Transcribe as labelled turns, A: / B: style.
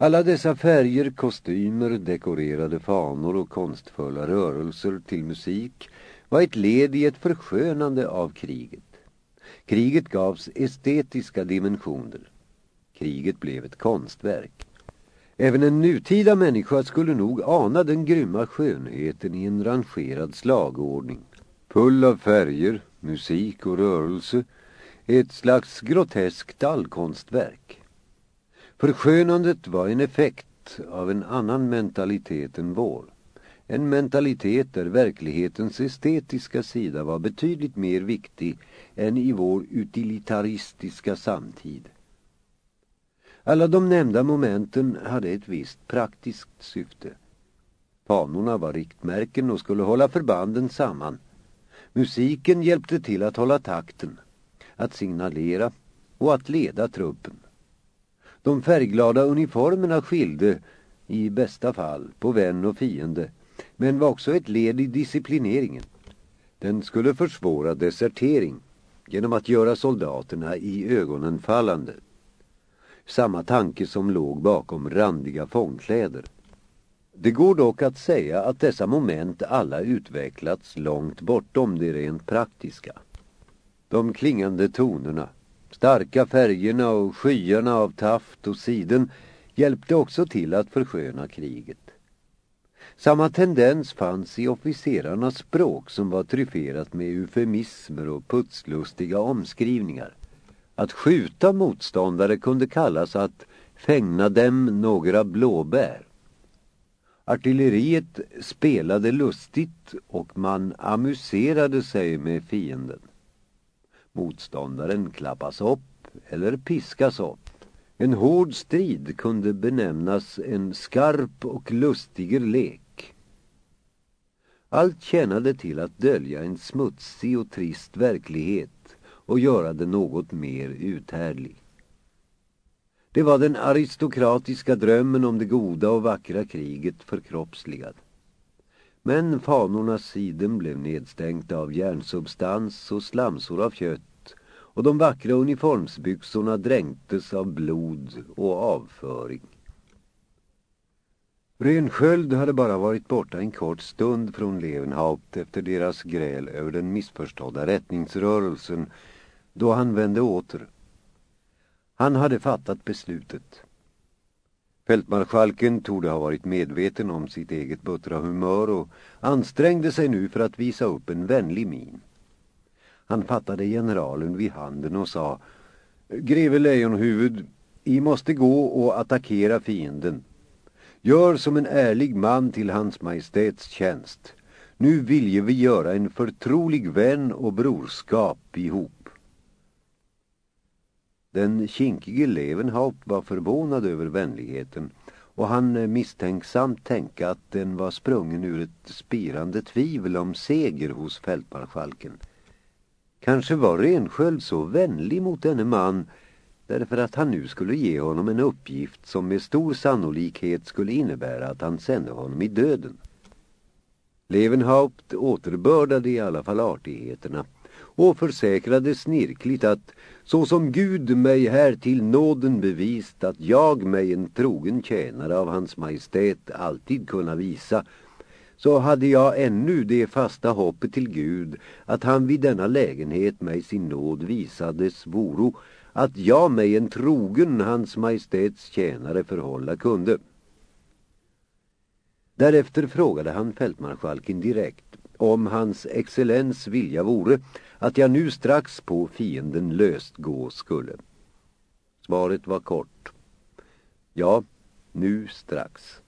A: Alla dessa färger, kostymer, dekorerade fanor och konstfulla rörelser till musik var ett led i ett förskönande av kriget. Kriget gavs estetiska dimensioner. Kriget blev ett konstverk. Även en nutida människa skulle nog ana den grymma skönheten i en rangerad slagordning. Full av färger, musik och rörelse. Ett slags groteskt allkonstverk. Förskönandet var en effekt av en annan mentalitet än vår. En mentalitet där verklighetens estetiska sida var betydligt mer viktig än i vår utilitaristiska samtid. Alla de nämnda momenten hade ett visst praktiskt syfte. Fanorna var riktmärken och skulle hålla förbanden samman. Musiken hjälpte till att hålla takten, att signalera och att leda truppen. De färgglada uniformerna skilde, i bästa fall, på vän och fiende, men var också ett led i disciplineringen. Den skulle försvåra desertering genom att göra soldaterna i ögonen fallande. Samma tanke som låg bakom randiga fångkläder. Det går dock att säga att dessa moment alla utvecklats långt bortom det rent praktiska. De klingande tonerna, starka färgerna och skyarna av taft och siden hjälpte också till att försköna kriget. Samma tendens fanns i officerarnas språk som var tryfferat med eufemismer och putslustiga omskrivningar. Att skjuta motståndare kunde kallas att fängna dem några blåbär. Artilleriet spelade lustigt och man amuserade sig med fienden. Motståndaren klappas upp eller piskas upp. En hård strid kunde benämnas en skarp och lustiger lek. Allt tjänade till att dölja en smutsig och trist verklighet och göra den något mer uthärdlig. Det var den aristokratiska drömmen om det goda och vackra kriget förkroppsligad. Men fanornas siden blev nedstänkta av järnsubstans och slamsor av kött och de vackra uniformsbyxorna dränktes av blod och avföring. Rensköld hade bara varit borta en kort stund från Levenhaupt efter deras gräl över den missförstådda rättningsrörelsen då han vände åter. Han hade fattat beslutet. Fältmarskalken torde ha varit medveten om sitt eget buttra humör och ansträngde sig nu för att visa upp en vänlig min. Han fattade generalen vid handen och sa Greve Lejonhuvud, I måste gå och attackera fienden. Gör som en ärlig man till hans majestäts tjänst. Nu vilje vi göra en förtrolig vän och brorskap ihop. Den kinkige Levenhaupt var förvånad över vänligheten och han misstänksamt tänka att den var sprungen ur ett spirande tvivel om seger hos fältmarskalken. Kanske var Rensköld så vänlig mot denne man därför att han nu skulle ge honom en uppgift som med stor sannolikhet skulle innebära att han sände honom i döden. Levenhaupt återbördade i alla fall artigheterna och försäkrade snirkligt att så som Gud mig här till nåden bevist att jag mig en trogen tjänare av hans majestät alltid kunna visa så hade jag ännu det fasta hoppet till Gud att han vid denna lägenhet mig sin nåd visade svoro att jag mig en trogen hans majestäts tjänare förhålla kunde. Därefter frågade han fältmarskalken direkt om hans excellens vilja vore att jag nu strax på fienden löst gå skulle. Svaret var kort. Ja, nu strax.